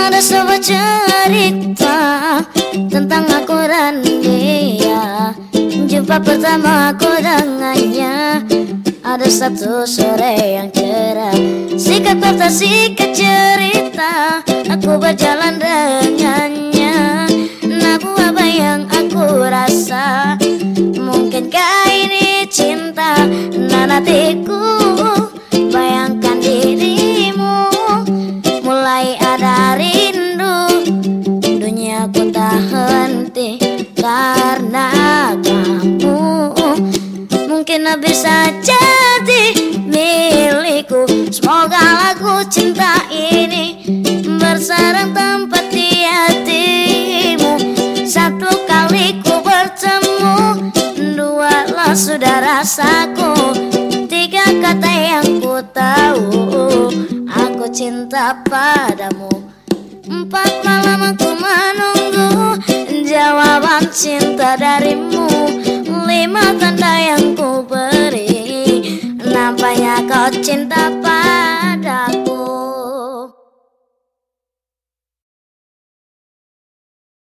Ada sebuah cerita tentang aku dan dia. Jumpa pertama aku dengannya. Ada satu sore yang cerah. Sikat kata sikat cerita. Aku berjalan dengannya. Nabu apa yang aku rasa? Mungkinkah ini cinta? Nanatiku tak henti Karena kamu. Mungkin bisa jadi milikku. Semoga lagu cinta ini Bersarang tempat di hatimu. Satu kali ku bertemu Dua lah sudah rasaku. Tiga kata yang ku tahu Aku cinta padamu. Empat malam aku menunggu darimu. Lima tanda yang ku beri. Nampaknya kau cinta padaku.